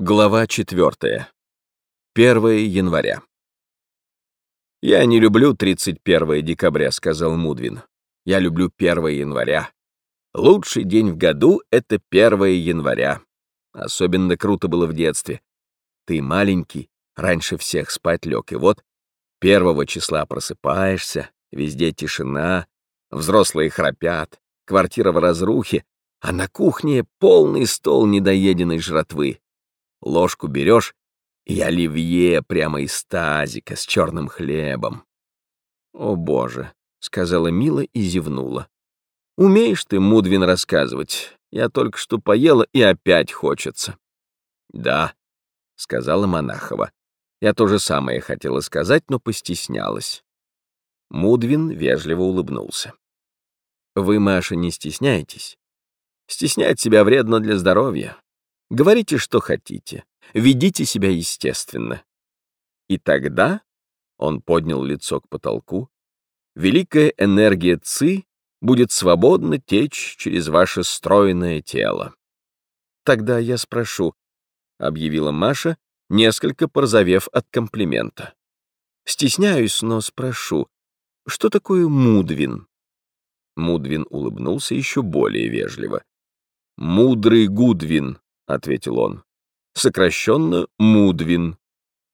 Глава 4. 1 января. «Я не люблю 31 декабря», — сказал Мудвин. «Я люблю 1 января. Лучший день в году — это 1 января. Особенно круто было в детстве. Ты маленький, раньше всех спать лег, и вот первого числа просыпаешься, везде тишина, взрослые храпят, квартира в разрухе, а на кухне полный стол недоеденной жратвы. Ложку берешь, и оливье прямо из тазика с черным хлебом. «О, Боже!» — сказала Мила и зевнула. «Умеешь ты, Мудвин, рассказывать? Я только что поела, и опять хочется». «Да», — сказала Монахова. Я то же самое хотела сказать, но постеснялась. Мудвин вежливо улыбнулся. «Вы, Маша, не стесняетесь? Стеснять себя вредно для здоровья. Говорите, что хотите. Ведите себя естественно. И тогда, он поднял лицо к потолку, великая энергия ЦИ будет свободно течь через ваше стройное тело. Тогда я спрошу, — объявила Маша, несколько порозовев от комплимента. Стесняюсь, но спрошу, что такое Мудвин? Мудвин улыбнулся еще более вежливо. «Мудрый Гудвин», ответил он. Сокращенно Мудвин.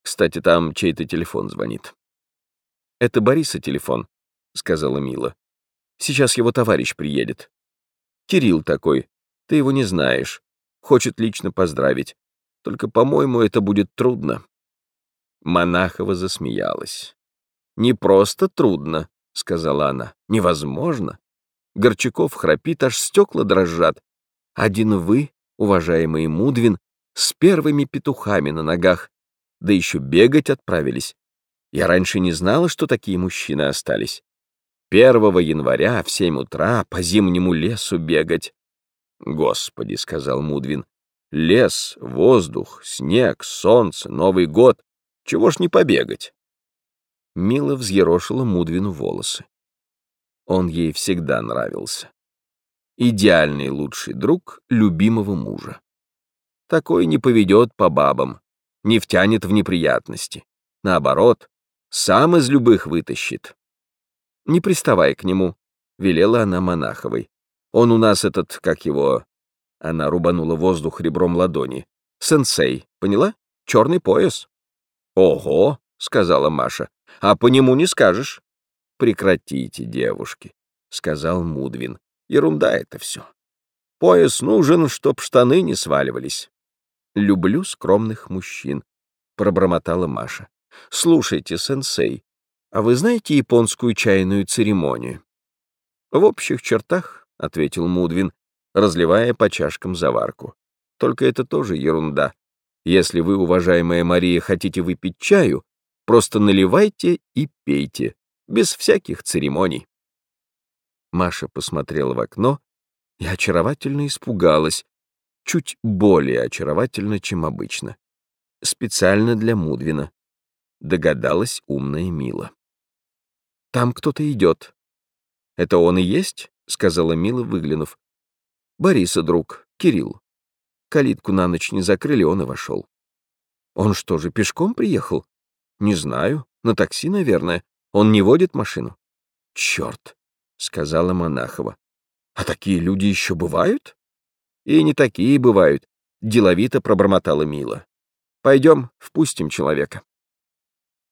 Кстати, там чей-то телефон звонит. Это Бориса телефон, сказала Мила. Сейчас его товарищ приедет. Кирилл такой, ты его не знаешь. Хочет лично поздравить. Только, по-моему, это будет трудно. Монахова засмеялась. «Не просто трудно», — сказала она. «Невозможно. Горчаков храпит, аж стекла дрожат. Один вы уважаемый Мудвин, с первыми петухами на ногах, да еще бегать отправились. Я раньше не знала, что такие мужчины остались. 1 января в 7 утра по зимнему лесу бегать. «Господи», — сказал Мудвин, — «лес, воздух, снег, солнце, Новый год. Чего ж не побегать?» Мила взъерошила Мудвину волосы. Он ей всегда нравился идеальный лучший друг любимого мужа. Такой не поведет по бабам, не втянет в неприятности. Наоборот, сам из любых вытащит. «Не приставай к нему», — велела она Монаховой. «Он у нас этот, как его...» Она рубанула воздух ребром ладони. «Сенсей, поняла? Черный пояс». «Ого», — сказала Маша, — «а по нему не скажешь». «Прекратите, девушки», — сказал Мудвин. Ерунда это все. Пояс нужен, чтоб штаны не сваливались. Люблю скромных мужчин, пробормотала Маша. Слушайте, сенсей, а вы знаете японскую чайную церемонию? В общих чертах, ответил Мудвин, разливая по чашкам заварку. Только это тоже ерунда. Если вы, уважаемая Мария, хотите выпить чаю, просто наливайте и пейте, без всяких церемоний. Маша посмотрела в окно и очаровательно испугалась, чуть более очаровательно, чем обычно. Специально для Мудвина. Догадалась умная Мила. «Там кто-то идет». «Это он и есть?» — сказала Мила, выглянув. «Бориса, друг, Кирилл. Калитку на ночь не закрыли, он и вошел». «Он что же, пешком приехал?» «Не знаю. На такси, наверное. Он не водит машину?» «Черт! — сказала Монахова. «А такие люди еще бывают?» «И не такие бывают», — деловито пробормотала Мила. «Пойдем, впустим человека».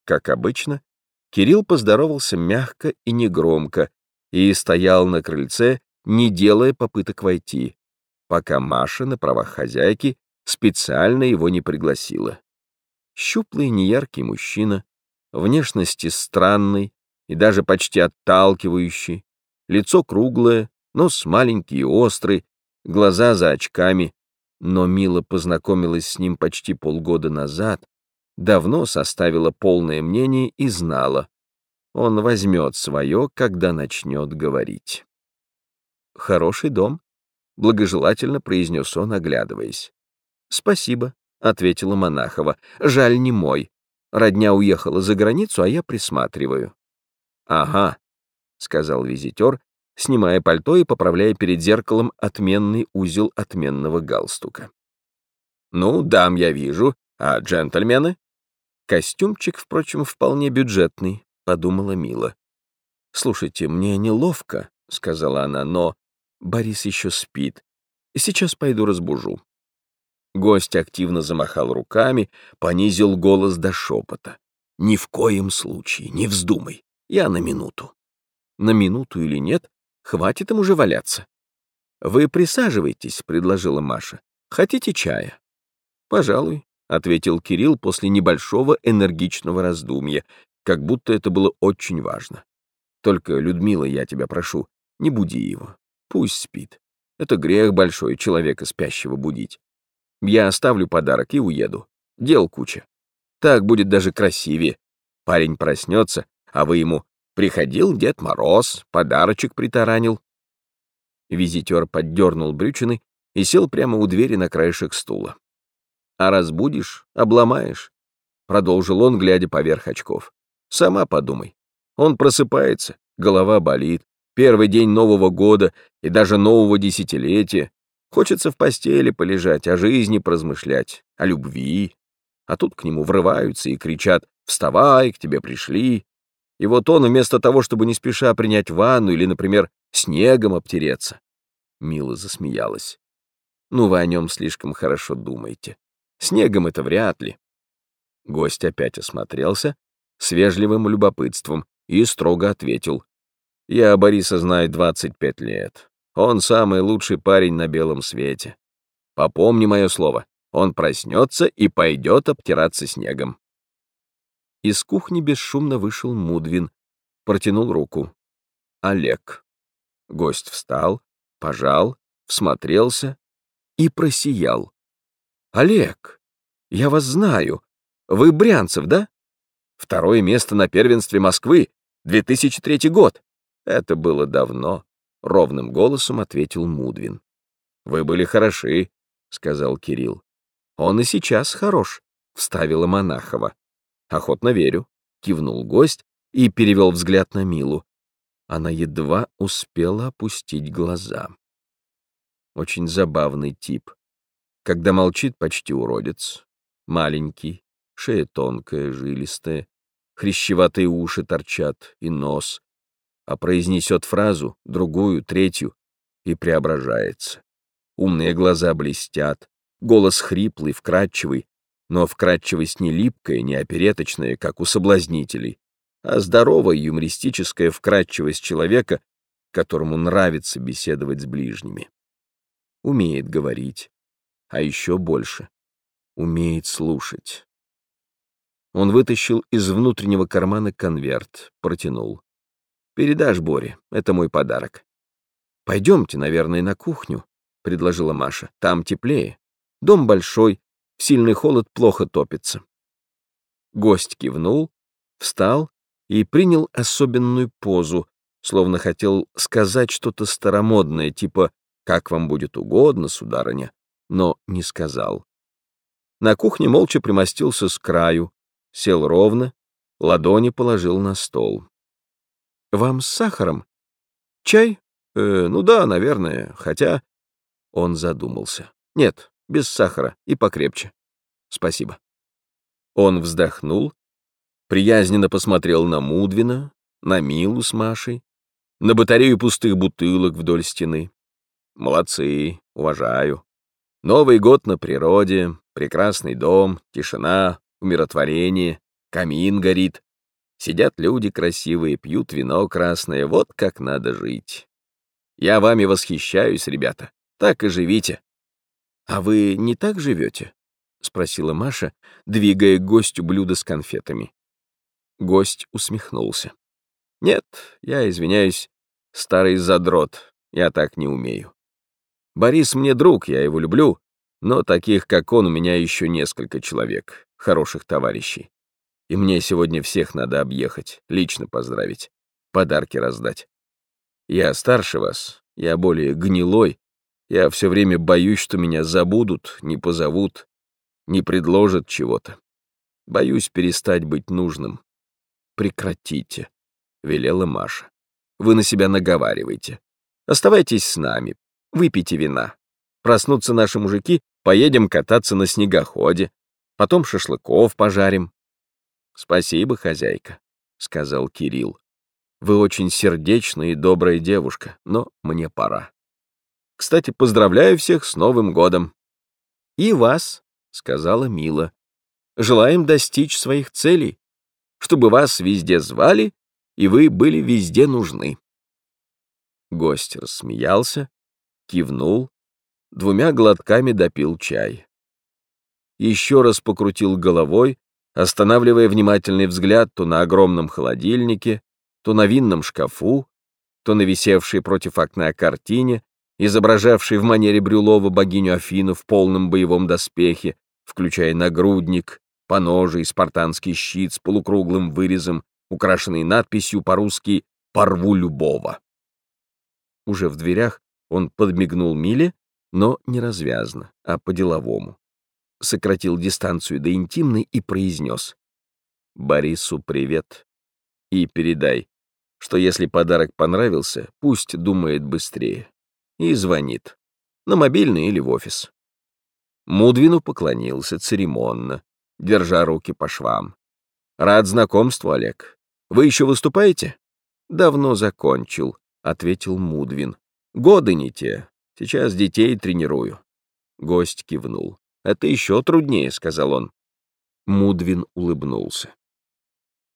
Как обычно, Кирилл поздоровался мягко и негромко и стоял на крыльце, не делая попыток войти, пока Маша на правах хозяйки специально его не пригласила. Щуплый неяркий мужчина, внешности странный и даже почти отталкивающий, Лицо круглое, нос маленький и острый, глаза за очками. Но Мила познакомилась с ним почти полгода назад, давно составила полное мнение и знала. Он возьмет свое, когда начнет говорить. «Хороший дом», — благожелательно произнес он, оглядываясь. «Спасибо», — ответила Монахова. «Жаль, не мой. Родня уехала за границу, а я присматриваю». «Ага», — сказал визитер, снимая пальто и поправляя перед зеркалом отменный узел отменного галстука. Ну, дам я вижу, а джентльмены? Костюмчик, впрочем, вполне бюджетный, подумала Мила. Слушайте, мне неловко, сказала она, но Борис еще спит. Сейчас пойду разбужу. Гость активно замахал руками, понизил голос до шепота. «Ни в коем случае, не вздумай. Я на минуту». На минуту или нет, хватит им уже валяться. «Вы присаживайтесь», — предложила Маша. «Хотите чая?» «Пожалуй», — ответил Кирилл после небольшого энергичного раздумья, как будто это было очень важно. «Только, Людмила, я тебя прошу, не буди его. Пусть спит. Это грех большой человека спящего будить. Я оставлю подарок и уеду. Дел куча. Так будет даже красивее. Парень проснется, а вы ему «Приходил Дед Мороз, подарочек притаранил». Визитер поддернул брючины и сел прямо у двери на краешек стула. «А разбудишь — обломаешь», — продолжил он, глядя поверх очков. «Сама подумай. Он просыпается, голова болит, первый день Нового года и даже нового десятилетия. Хочется в постели полежать, о жизни поразмышлять, о любви. А тут к нему врываются и кричат «Вставай, к тебе пришли». И вот он, вместо того, чтобы не спеша принять ванну или, например, снегом обтереться. Мила засмеялась. Ну, вы о нем слишком хорошо думаете. Снегом это вряд ли. Гость опять осмотрелся с вежливым любопытством и строго ответил. Я Бориса знаю 25 лет. Он самый лучший парень на белом свете. Попомни мое слово, он проснется и пойдет обтираться снегом. Из кухни бесшумно вышел Мудвин, протянул руку. Олег. Гость встал, пожал, всмотрелся и просиял. «Олег, я вас знаю. Вы Брянцев, да? Второе место на первенстве Москвы, 2003 год. Это было давно. — ровным голосом ответил Мудвин. «Вы были хороши», — сказал Кирилл. «Он и сейчас хорош», — вставила Монахова. «Охотно верю», — кивнул гость и перевел взгляд на Милу. Она едва успела опустить глаза. Очень забавный тип. Когда молчит, почти уродец. Маленький, шея тонкая, жилистая, хрящеватые уши торчат и нос, а произнесет фразу, другую, третью, и преображается. Умные глаза блестят, голос хриплый, вкрадчивый, но вкрадчивость не липкая, не опереточная, как у соблазнителей, а здоровая юмористическая вкрадчивость человека, которому нравится беседовать с ближними. Умеет говорить, а еще больше — умеет слушать. Он вытащил из внутреннего кармана конверт, протянул. Передашь Боре, это мой подарок. Пойдемте, наверное, на кухню, — предложила Маша. Там теплее. Дом большой, сильный холод плохо топится. Гость кивнул, встал и принял особенную позу, словно хотел сказать что-то старомодное, типа «как вам будет угодно, сударыня», но не сказал. На кухне молча примостился с краю, сел ровно, ладони положил на стол. Вам с сахаром? Чай? Э, ну да, наверное, хотя... Он задумался. Нет, без сахара и покрепче. Спасибо. Он вздохнул, приязненно посмотрел на Мудвина, на Милу с Машей, на батарею пустых бутылок вдоль стены. Молодцы, уважаю. Новый год на природе, прекрасный дом, тишина, умиротворение, камин горит. Сидят люди красивые, пьют вино красное, вот как надо жить. Я вами восхищаюсь, ребята, так и живите. А вы не так живете? Спросила Маша, двигая гостю блюдо с конфетами. Гость усмехнулся. Нет, я извиняюсь, старый задрот, я так не умею. Борис мне друг, я его люблю, но таких, как он, у меня еще несколько человек, хороших товарищей. И мне сегодня всех надо объехать, лично поздравить, подарки раздать. Я старше вас, я более гнилой, я все время боюсь, что меня забудут, не позовут, не предложат чего-то. Боюсь перестать быть нужным. Прекратите, — велела Маша. Вы на себя наговариваете. Оставайтесь с нами, выпейте вина. Проснутся наши мужики, Поедем кататься на снегоходе, потом шашлыков пожарим. Спасибо, хозяйка, сказал Кирилл. Вы очень сердечная и добрая девушка, но мне пора. Кстати, поздравляю всех с Новым годом. И вас, сказала Мила. Желаем достичь своих целей, чтобы вас везде звали, и вы были везде нужны. Гость рассмеялся, кивнул, двумя глотками допил чай. Еще раз покрутил головой, останавливая внимательный взгляд то на огромном холодильнике, то на винном шкафу, то на висевшей против окна картине, изображавшей в манере Брюлова богиню Афину в полном боевом доспехе, включая нагрудник, поножи и спартанский щит с полукруглым вырезом, украшенный надписью по-русски «Порву любого». Уже в дверях он подмигнул Миле, но не развязно, а по-деловому. Сократил дистанцию до интимной и произнес «Борису привет и передай, что если подарок понравился, пусть думает быстрее. И звонит. На мобильный или в офис. Мудвину поклонился церемонно, держа руки по швам. «Рад знакомству, Олег. Вы еще выступаете?» «Давно закончил», — ответил Мудвин. «Годы не те. Сейчас детей тренирую». Гость кивнул. «Это еще труднее», — сказал он. Мудвин улыбнулся.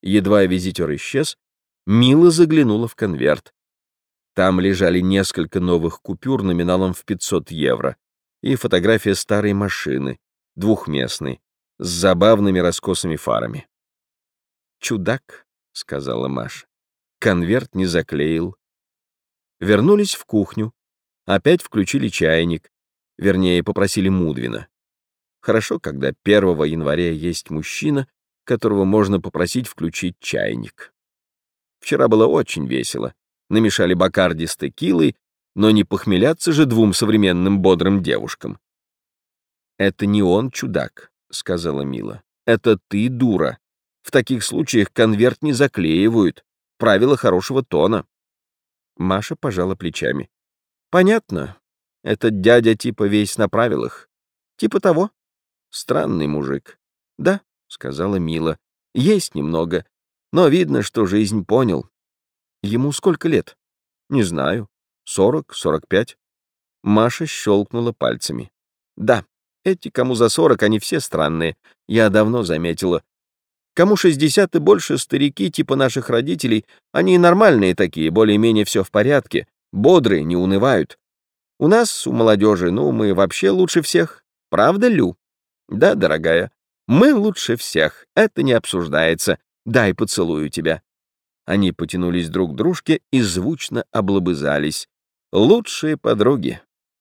Едва визитер исчез, Мила заглянула в конверт. Там лежали несколько новых купюр номиналом в 500 евро и фотография старой машины, двухместной, с забавными раскосыми фарами. «Чудак», — сказала Маша. Конверт не заклеил. Вернулись в кухню. Опять включили чайник. Вернее, попросили Мудвина. Хорошо, когда 1 января есть мужчина, которого можно попросить включить чайник. Вчера было очень весело. Намешали бакарди с текилой, но не похмеляться же двум современным бодрым девушкам. «Это не он, чудак», — сказала Мила. «Это ты, дура. В таких случаях конверт не заклеивают. Правило хорошего тона». Маша пожала плечами. «Понятно. Этот дядя типа весь на правилах. Типа того. Странный мужик. Да, — сказала Мила. Есть немного. Но видно, что жизнь понял. Ему сколько лет? Не знаю. Сорок, сорок пять. Маша щелкнула пальцами. Да, эти, кому за сорок, они все странные. Я давно заметила. Кому шестьдесят и больше старики, типа наших родителей, они нормальные такие, более-менее все в порядке, бодрые, не унывают. У нас, у молодежи, ну, мы вообще лучше всех. Правда, Лю? Да, дорогая, мы лучше всех, это не обсуждается. Дай поцелую тебя». Они потянулись друг к дружке и звучно облобызались. Лучшие подруги.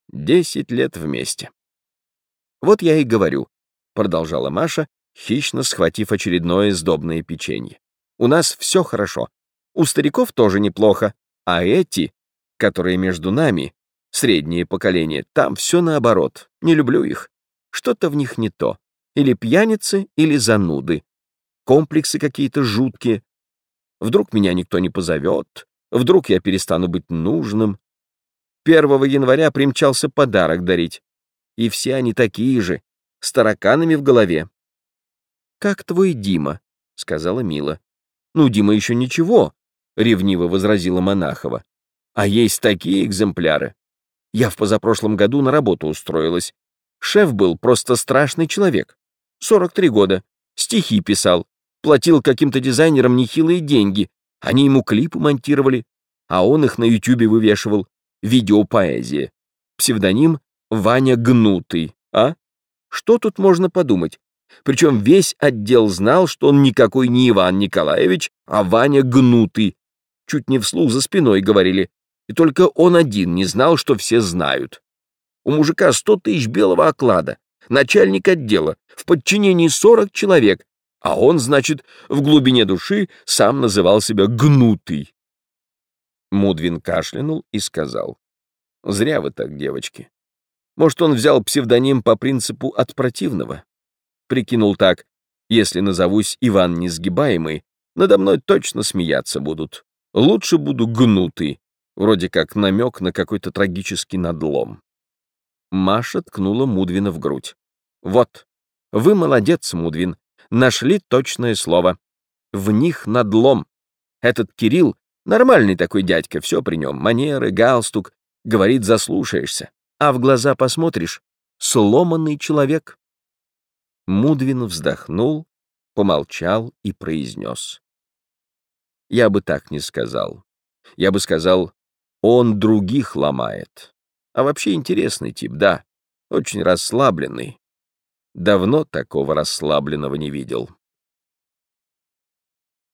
Десять лет вместе. «Вот я и говорю», — продолжала Маша, хищно схватив очередное сдобное печенье. «У нас все хорошо. У стариков тоже неплохо. А эти, которые между нами, среднее поколение, там все наоборот. Не люблю их. Что-то в них не то. Или пьяницы, или зануды комплексы какие-то жуткие. Вдруг меня никто не позовет, вдруг я перестану быть нужным. 1 января примчался подарок дарить. И все они такие же, с тараканами в голове. «Как твой Дима?» — сказала Мила. «Ну, Дима еще ничего», — ревниво возразила Монахова. «А есть такие экземпляры. Я в позапрошлом году на работу устроилась. Шеф был просто страшный человек. 43 года. Стихи писал платил каким-то дизайнерам нехилые деньги. Они ему клипы монтировали, а он их на ютюбе вывешивал. Видеопоэзия. Псевдоним Ваня Гнутый. А? Что тут можно подумать? Причем весь отдел знал, что он никакой не Иван Николаевич, а Ваня Гнутый. Чуть не вслух за спиной говорили. И только он один не знал, что все знают. У мужика сто тысяч белого оклада, начальник отдела, в подчинении сорок человек, а он, значит, в глубине души сам называл себя гнутый. Мудвин кашлянул и сказал. «Зря вы так, девочки. Может, он взял псевдоним по принципу от противного? Прикинул так, если назовусь Иван Несгибаемый, надо мной точно смеяться будут. Лучше буду гнутый, вроде как намек на какой-то трагический надлом. Маша ткнула Мудвина в грудь. «Вот, вы молодец, Мудвин, нашли точное слово. В них надлом. Этот Кирилл нормальный такой дядька, все при нем, манеры, галстук, говорит, заслушаешься, а в глаза посмотришь — сломанный человек». Мудвин вздохнул, помолчал и произнес. Я бы так не сказал. Я бы сказал, он других ломает. А вообще интересный тип, да, очень расслабленный. Давно такого расслабленного не видел.